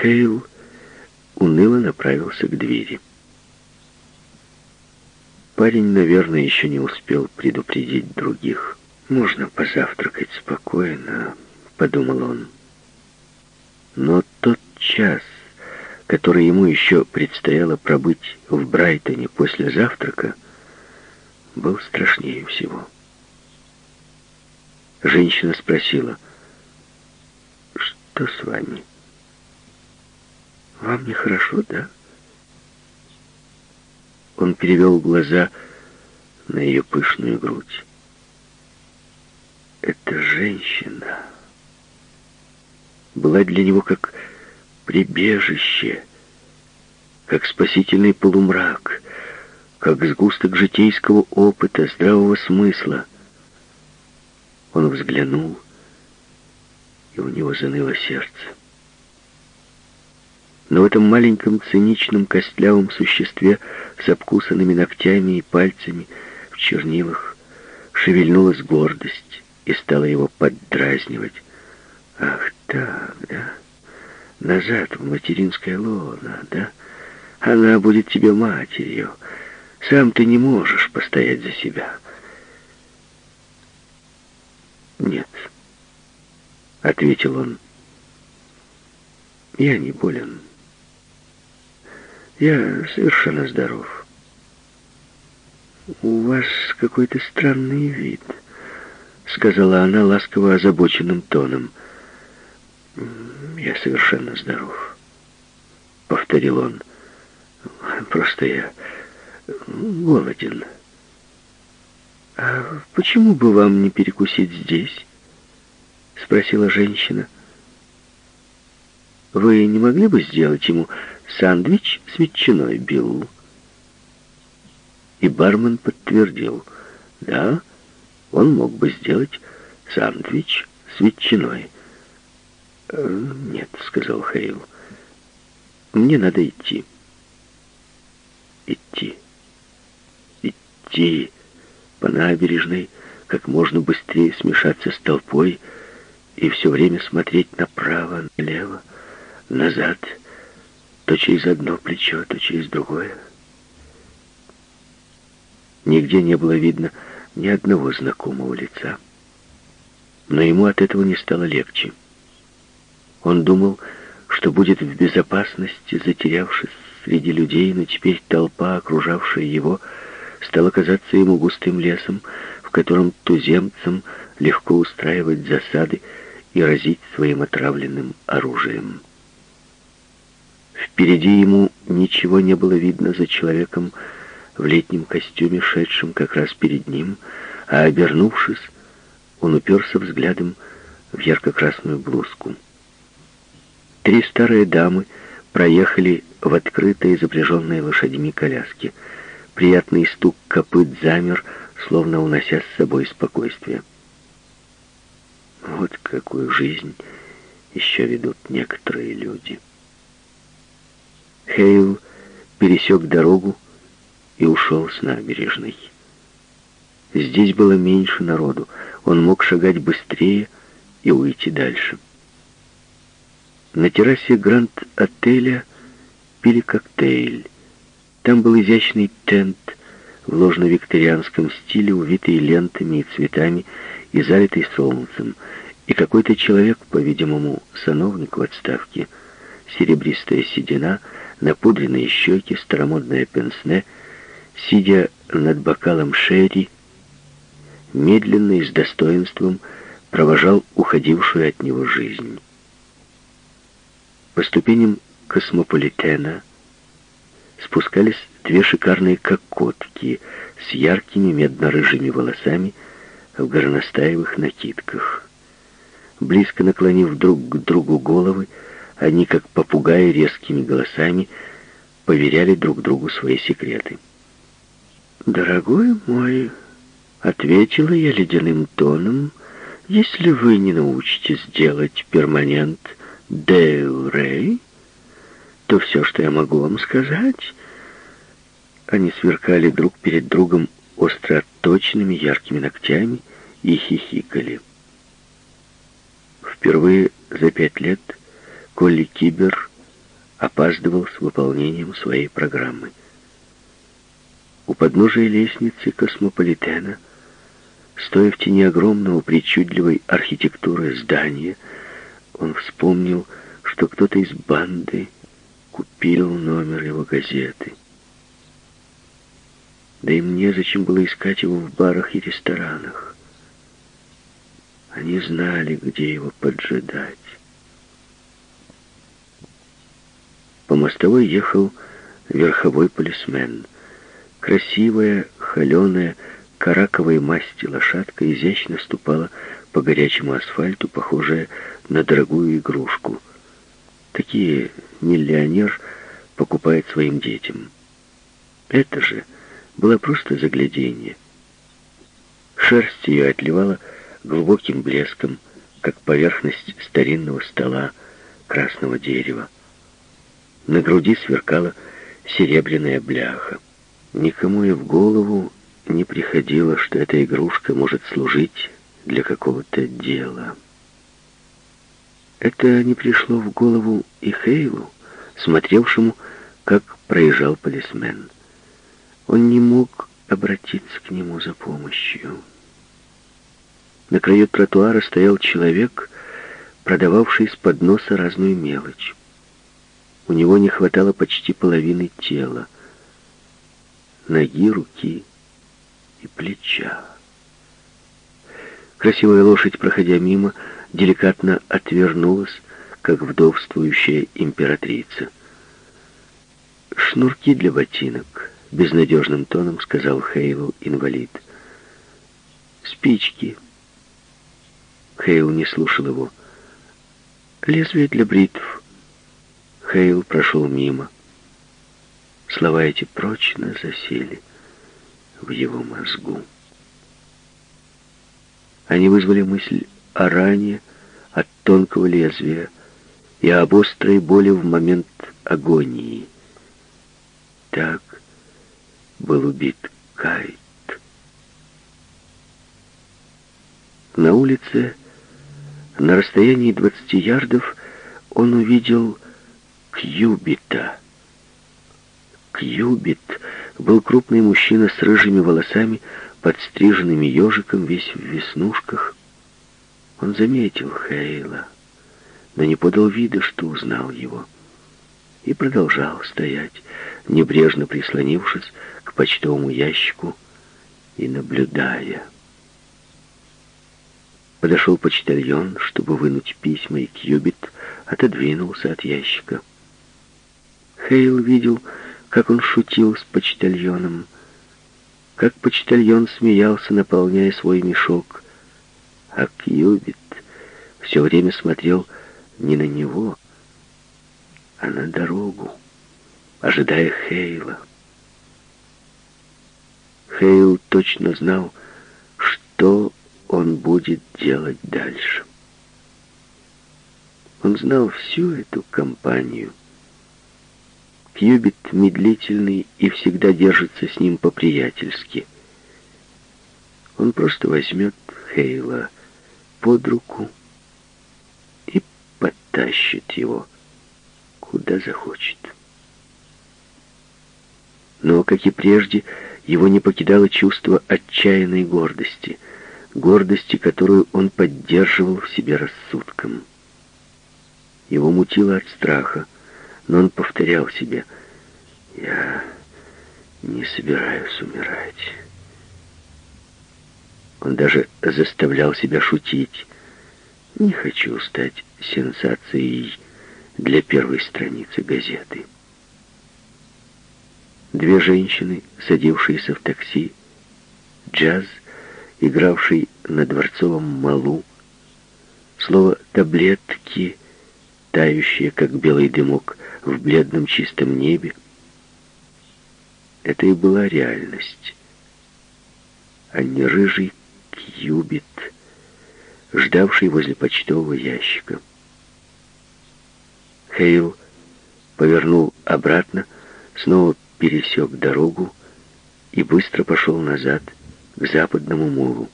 Хейл уныло направился к двери. Парень, наверное, еще не успел предупредить других. «Можно позавтракать спокойно», — подумал он. Но тот час, который ему еще предстояло пробыть в Брайтоне после завтрака, был страшнее всего. Женщина спросила, «Что с вами? Вам нехорошо, да?» Он перевел глаза на ее пышную грудь. Эта женщина была для него как прибежище, как спасительный полумрак, как сгусток житейского опыта, здравого смысла. Он взглянул, и у него заныло сердце. Но в этом маленьком циничном костлявом существе с обкусанными ногтями и пальцами в чернилах шевельнулась гордость и стала его поддразнивать. «Ах так, да? Назад в материнское лоно, да? Она будет тебе матерью. Сам ты не можешь постоять за себя». «Нет», — ответил он, — «я не болен». Я совершенно здоров. У вас какой-то странный вид, сказала она ласково озабоченным тоном. Я совершенно здоров, повторил он. Просто я голоден. А почему бы вам не перекусить здесь? спросила женщина. Вы не могли бы сделать ему Сандвич с ветчиной, Билл. И бармен подтвердил, да, он мог бы сделать сандвич с ветчиной. «Э, «Нет», — сказал Хейл, — «мне надо идти». Идти. Идти по набережной, как можно быстрее смешаться с толпой и все время смотреть направо, налево, назад — то через одно плечо, то через другое. Нигде не было видно ни одного знакомого лица. Но ему от этого не стало легче. Он думал, что будет в безопасности, затерявшись среди людей, но теперь толпа, окружавшая его, стала казаться ему густым лесом, в котором туземцам легко устраивать засады и разить своим отравленным оружием. Впереди ему ничего не было видно за человеком в летнем костюме, шедшим как раз перед ним, а обернувшись, он уперся взглядом в ярко-красную блузку. Три старые дамы проехали в открытой, запряженной лошадьми коляске. Приятный стук копыт замер, словно унося с собой спокойствие. Вот какую жизнь еще ведут некоторые люди. Хейл пересек дорогу и ушел с набережной. Здесь было меньше народу, он мог шагать быстрее и уйти дальше. На террасе Гранд-отеля пили коктейль. Там был изящный тент в ложно-викторианском стиле, увитый лентами и цветами и залитый солнцем, и какой-то человек, по-видимому, сановник в отставке, серебристая седина — напудренные щеки, старомодное пенсне, сидя над бокалом шерри, медленно и с достоинством провожал уходившую от него жизнь. По ступеням космополитена спускались две шикарные кокотки с яркими медно-рыжими волосами в горностаевых накидках. Близко наклонив друг к другу головы, они, как попугаи, резкими голосами поверяли друг другу свои секреты. «Дорогой мой», — ответила я ледяным тоном, «если вы не научитесь делать перманент Дейл Рэй, то все, что я могу вам сказать...» Они сверкали друг перед другом остро отточенными яркими ногтями и хихикали. Впервые за пять лет Колли Кибер опаздывал с выполнением своей программы. У подножия лестницы космополитена, стоя в тени огромного причудливой архитектуры здания, он вспомнил, что кто-то из банды купил номер его газеты. Да и мне зачем было искать его в барах и ресторанах. Они знали, где его поджидать. По мостовой ехал верховой полисмен. Красивая, холеная, караковой масти лошадка изящно ступала по горячему асфальту, похожая на дорогую игрушку. Такие миллионер покупает своим детям. Это же было просто загляденье. Шерсть ее отливала глубоким блеском, как поверхность старинного стола красного дерева. На груди сверкала серебряная бляха. Никому и в голову не приходило, что эта игрушка может служить для какого-то дела. Это не пришло в голову и Хейлу, смотревшему, как проезжал полисмен. Он не мог обратиться к нему за помощью. На краю тротуара стоял человек, продававший с подноса разную мелочь. У него не хватало почти половины тела. Ноги, руки и плеча. Красивая лошадь, проходя мимо, деликатно отвернулась, как вдовствующая императрица. «Шнурки для ботинок», — безнадежным тоном сказал Хейлу инвалид. «Спички». Хейл не слушал его. «Лезвие для бритв». Хейл прошел мимо. Слова эти прочно засели в его мозгу. Они вызвали мысль о ране от тонкого лезвия и об острой боли в момент агонии. Так был убит Кайт. На улице на расстоянии 20 ярдов он увидел Кьюбита. Кьюбит был крупный мужчина с рыжими волосами, подстриженными ежиком, весь в веснушках. Он заметил Хейла, но не подал вида, что узнал его. И продолжал стоять, небрежно прислонившись к почтовому ящику и наблюдая. Подошел почтальон, чтобы вынуть письма, и Кьюбит отодвинулся от ящика. Хейл видел, как он шутил с почтальоном, как почтальон смеялся, наполняя свой мешок, а Кьюбит все время смотрел не на него, а на дорогу, ожидая Хейла. Хейл точно знал, что он будет делать дальше. Он знал всю эту компанию. Кьюбит медлительный и всегда держится с ним по-приятельски. Он просто возьмет Хейла под руку и подтащит его, куда захочет. Но, как и прежде, его не покидало чувство отчаянной гордости — гордости, которую он поддерживал в себе рассудком. Его мутило от страха, но он повторял себе, «Я не собираюсь умирать». Он даже заставлял себя шутить. «Не хочу стать сенсацией для первой страницы газеты». Две женщины, садившиеся в такси, джаз — игравший на дворцовом малу, слово «таблетки», тающие, как белый дымок, в бледном чистом небе, это и была реальность, а не рыжий кьюбит, ждавший возле почтового ящика. Хейл повернул обратно, снова пересек дорогу и быстро пошел назад, к западному морю.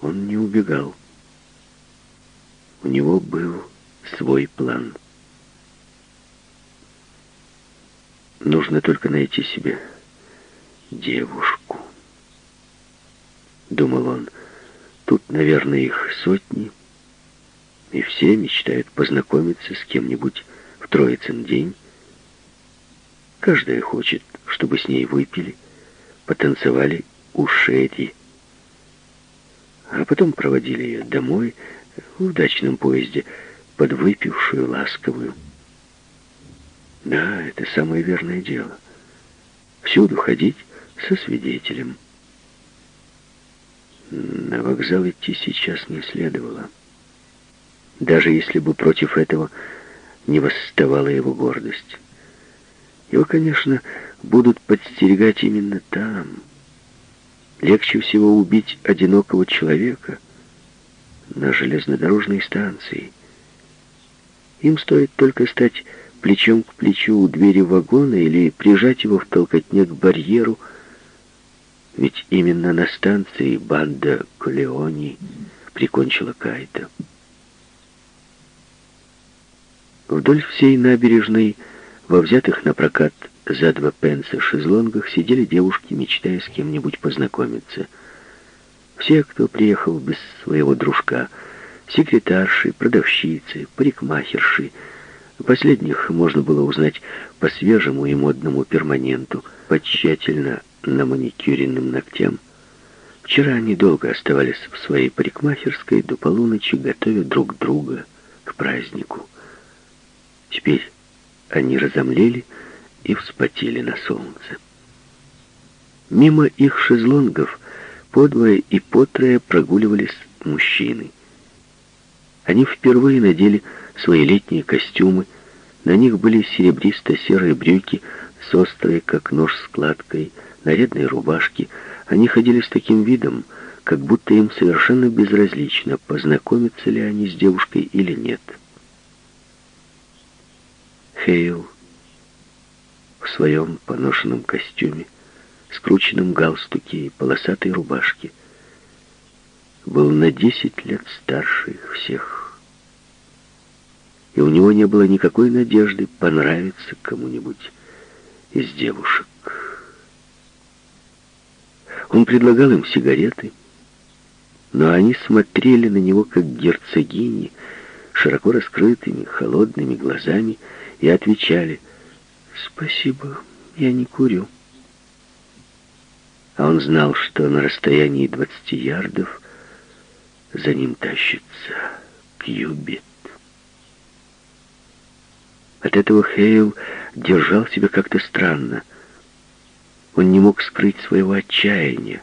Он не убегал. У него был свой план. Нужно только найти себе девушку. Думал он, тут, наверное, их сотни, и все мечтают познакомиться с кем-нибудь в Троицын день. Каждая хочет, чтобы с ней выпили, потанцевали у Шерри, а потом проводили ее домой в удачном поезде, подвыпившую, ласковую. Да, это самое верное дело. Всюду ходить со свидетелем. На вокзал идти сейчас не следовало. Даже если бы против этого не восставала его гордость. Его, конечно, будут подстерегать именно там. Легче всего убить одинокого человека на железнодорожной станции. Им стоит только стать плечом к плечу у двери вагона или прижать его в толкотне к барьеру, ведь именно на станции банда Колеони прикончила Кайта. Вдоль всей набережной, во взятых на прокат за два пенса шезлонгах, сидели девушки, мечтая с кем-нибудь познакомиться. Все, кто приехал без своего дружка, секретарши, продавщицы, парикмахерши, Последних можно было узнать по свежему и модному перманенту, по тщательно наманикюренным ногтям. Вчера они долго оставались в своей парикмахерской до полуночи, готовя друг друга к празднику. Теперь они разомлели и вспотели на солнце. Мимо их шезлонгов подвое и потрое прогуливались мужчины. Они впервые надели свои летние костюмы. На них были серебристо-серые брюки с острой, как нож, складкой, нарядные рубашки. Они ходили с таким видом, как будто им совершенно безразлично, познакомятся ли они с девушкой или нет. Хейл в своем поношенном костюме, скрученном галстуке и полосатой рубашке был на десять лет старше их всех и у него не было никакой надежды понравиться кому-нибудь из девушек. Он предлагал им сигареты, но они смотрели на него, как герцогини, широко раскрытыми, холодными глазами, и отвечали «Спасибо, я не курю». А он знал, что на расстоянии двадцати ярдов за ним тащится Кьюбит. От этого Хейл держал себя как-то странно. Он не мог скрыть своего отчаяния.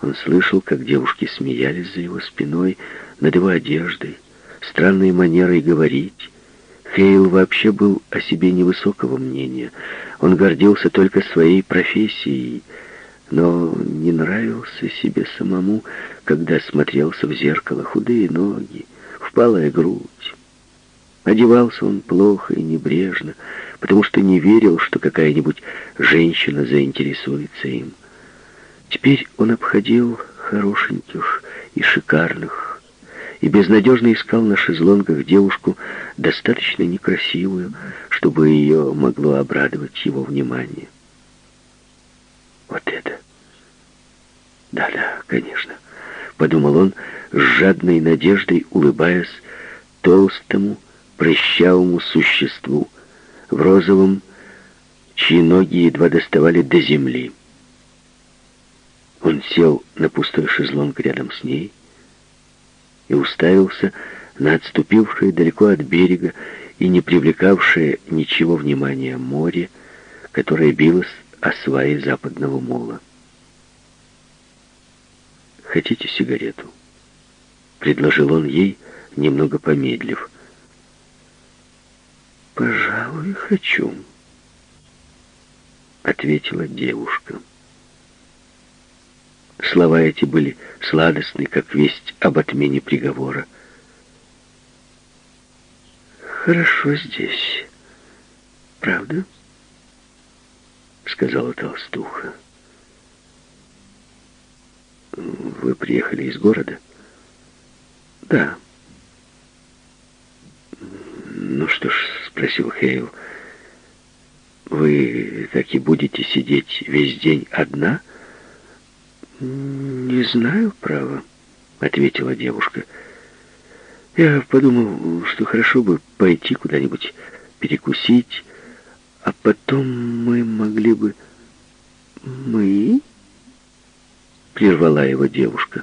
Он слышал, как девушки смеялись за его спиной, над его одеждой, странной манерой говорить. Хейл вообще был о себе невысокого мнения. Он гордился только своей профессией, но не нравился себе самому, когда смотрелся в зеркало худые ноги, впалая грудь. Одевался он плохо и небрежно, потому что не верил, что какая-нибудь женщина заинтересуется им. Теперь он обходил хорошеньких и шикарных, и безнадежно искал на шезлонгах девушку, достаточно некрасивую, чтобы ее могло обрадовать его внимание. Вот это! Да-да, конечно, подумал он с жадной надеждой, улыбаясь толстому, прыщавому существу в розовом, чьи ноги едва доставали до земли. Он сел на пустой шезлонг рядом с ней и уставился на отступившее далеко от берега и не привлекавшее ничего внимания море, которое билось о сваи западного мола. «Хотите сигарету?» — предложил он ей, немного помедлив. «Пожалуй, хочу», — ответила девушка. Слова эти были сладостны, как весть об отмене приговора. «Хорошо здесь, правда?» — сказала толстуха. «Вы приехали из города?» «Да». «Ну что ж, спросил Хейл. Вы так и будете сидеть весь день одна? Не знаю, право, ответила девушка. Я подумал, что хорошо бы пойти куда-нибудь перекусить, а потом мы могли бы... Мы? Прервала его девушка.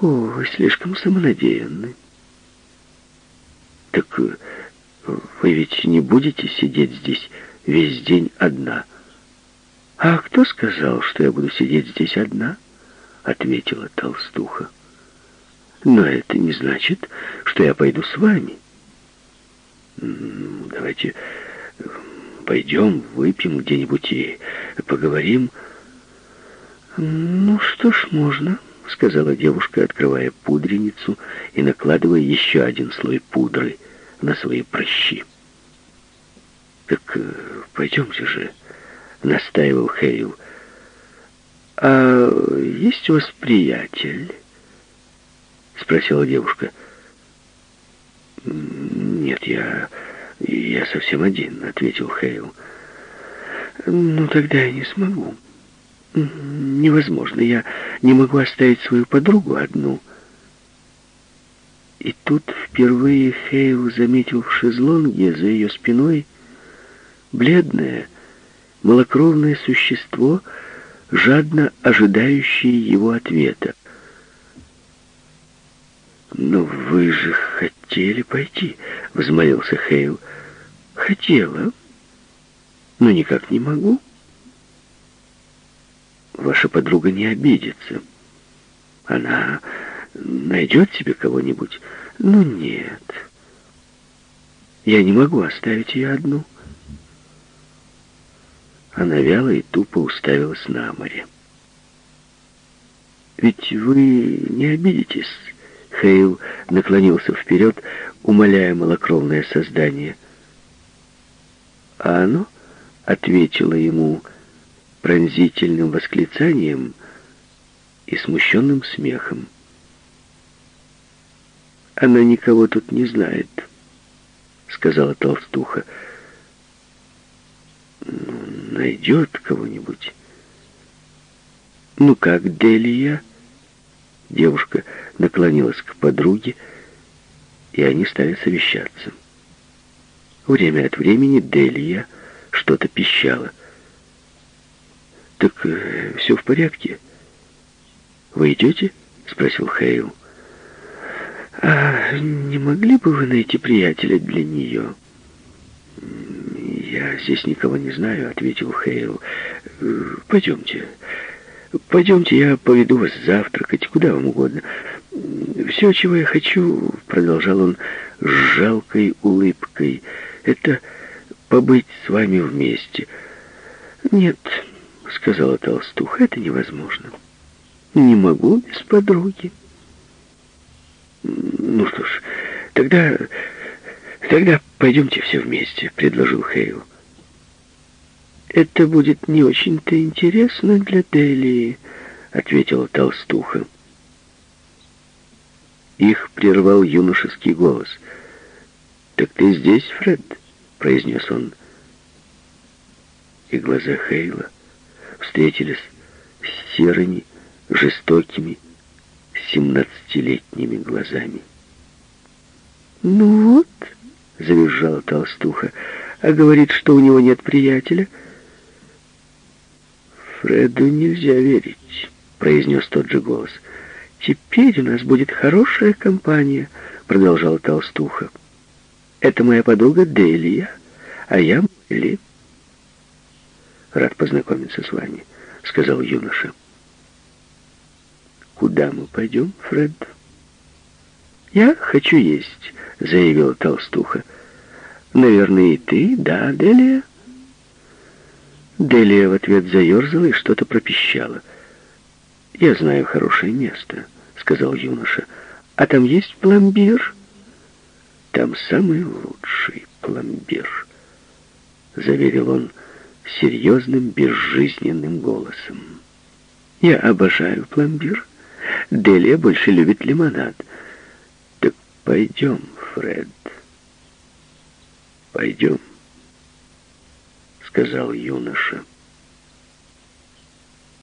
О, вы слишком самонадеянны. Так э, вы ведь не будете сидеть здесь весь день одна. А кто сказал, что я буду сидеть здесь одна? Ответила толстуха. Но это не значит, что я пойду с вами. Давайте э, пойдем, выпьем где-нибудь и поговорим. Ну что ж, можно, сказала девушка, открывая пудреницу и накладывая еще один слой пудры на свои прыщи. «Так э, пойдемте же», — настаивал Хейл. «А есть у вас приятель?» — спросила девушка. «Нет, я... я совсем один», — ответил Хейл. «Ну, тогда я не смогу. Невозможно. Я не могу оставить свою подругу одну». И тут впервые Хейл заметил в шезлонге за ее спиной бледное, малокровное существо, жадно ожидающее его ответа. «Но вы же хотели пойти», — взмолился Хейл. «Хотела, но никак не могу». «Ваша подруга не обидится. Она найдет себе кого-нибудь?» «Ну нет, я не могу оставить ее одну». Она вяло и тупо уставилась на море. «Ведь вы не обидитесь?» Хейл наклонился вперед, умоляя малокровное создание. А оно ответило ему пронзительным восклицанием и смущенным смехом. «Она никого тут не знает», — сказала толстуха. «Ну, найдет кого-нибудь». «Ну как, Делия?» Девушка наклонилась к подруге, и они стали совещаться. Время от времени Делия что-то пищала. «Так э, все в порядке? Вы идете?» — спросил Хейл. «А не могли бы вы найти приятеля для нее?» «Я здесь никого не знаю», — ответил Хейл. «Пойдемте. Пойдемте, я поведу вас завтракать, куда вам угодно. Все, чего я хочу, продолжал он с жалкой улыбкой, это побыть с вами вместе. Нет, сказала толстуха, это невозможно. Не могу без подруги. Ну что ж, тогда... Тогда пойдемте все вместе, предложил Хейл. «Это будет не очень-то интересно для Делии», — ответила толстуха. Их прервал юношеский голос. «Так ты здесь, Фред?» — произнес он. И глаза Хейла встретились с серыми, жестокими, семнадцатилетними глазами. «Ну вот», — завизжала толстуха, — «а говорит, что у него нет приятеля». «Фреду нельзя верить», — произнес тот же голос. «Теперь у нас будет хорошая компания», — продолжала толстуха. «Это моя подруга Делия, а я Молли». «Рад познакомиться с вами», — сказал юноша. «Куда мы пойдем, Фред?» «Я хочу есть», — заявила толстуха. «Наверное, и ты, да, Делия?» Делия в ответ заерзала и что-то пропищала. «Я знаю хорошее место», — сказал юноша. «А там есть пломбир?» «Там самый лучший пломбир», — заверил он серьезным, безжизненным голосом. «Я обожаю пломбир. Делия больше любит лимонад. Так пойдем, Фред, пойдем». сказал юноша.